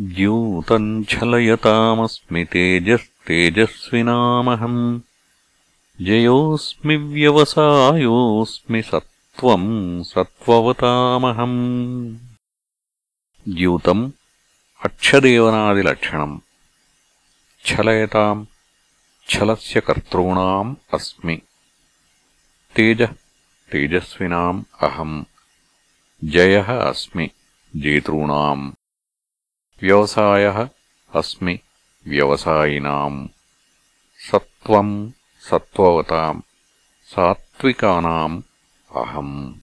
द्यूतम् छलयतामस्मि तेजस्तेजस्विनामहम्। जयोऽस्मि व्यवसायोऽस्मि सत्त्वम् सत्त्ववतामहम्। द्यूतम् अक्षदेवनादिलक्षणम्। छलयताम् छलस्य कर्तॄणाम् अस्मि। तेजः तेजस्विनाम् अहम्। जयः अस्मि। जेतॄणाम् व्यवसायः अस्मि व्यवसायिनाम्। सत्त्वम् सत्त्ववताम् सात्त्विकानाम् अहम्